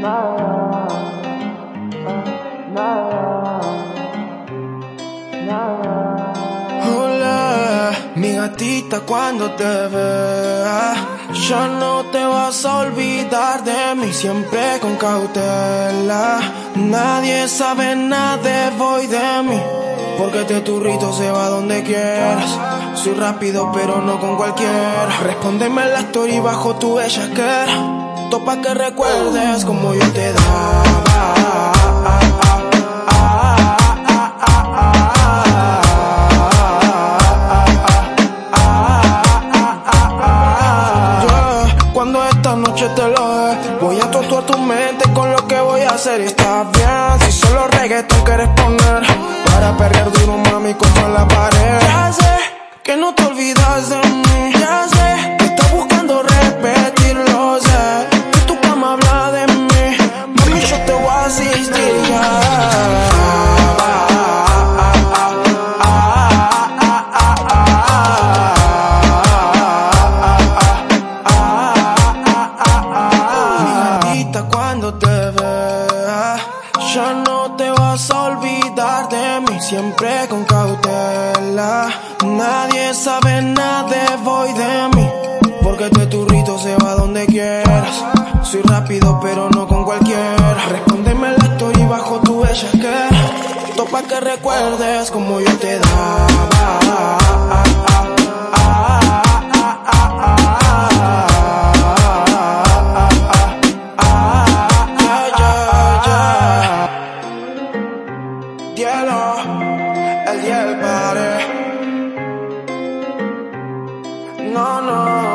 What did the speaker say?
nada, nada, nada. Hola, mi gatita cuando te vea, ya no te vas a olvidar de mí, siempre con cautela. Nadie sabe nada de voy de mí, porque este turrito se va donde quieras. Soy rápido pero no con cualquiera. Respóndeme la story bajo tu bellaquera. Topa que recuerdes como yo te daba. Cuando esta noche te lo dé, voy a torturar tu mente con lo que voy a hacer. Y está bien, si solo reggaeton quieres poner, para perrear duro, mami, contra la pared. Ya sé que no te olvidas ya no te vas a olvidar de mí, siempre con cautela. Nadie sabe nada de voy de mí, porque este turrito se va donde quieras. Soy rápido pero no con cualquiera. Respóndeme la story bajo tu bellaquera. Topa que recuerdes como yo te daba. Yeah, about. No, no.